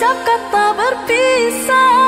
ucap kata berpisah.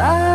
side.